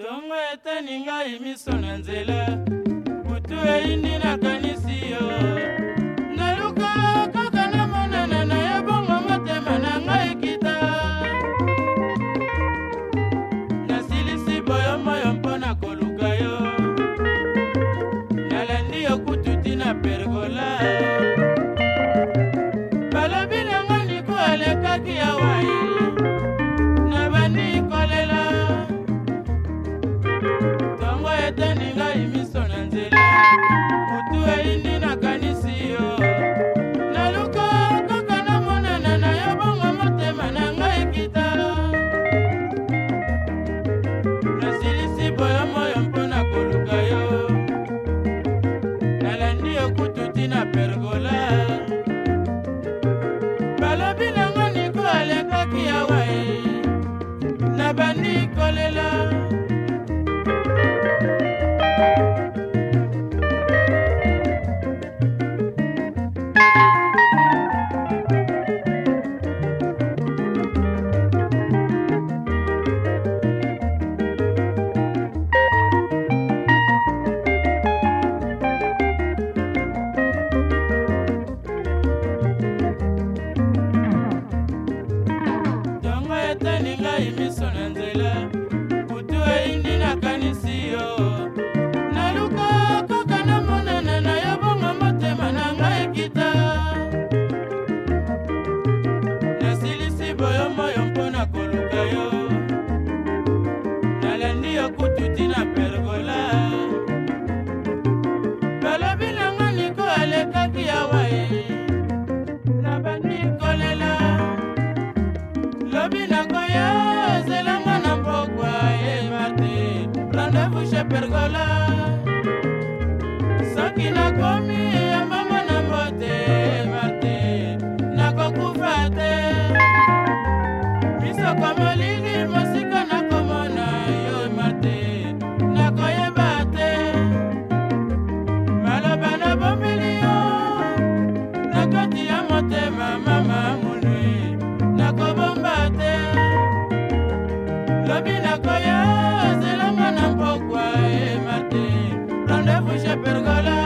ntongo etani ngai miso na nzela butu eyindi nakanisi yo boyomo yo mpo na koluka yo nalandi yo kututi na pergola balobi nango niko alekaki yawa ye nabandi kolela lobi nango yo zelanga na pokwa yeba te rendez-vous che pergola soki nakomi Puxa pelo galão.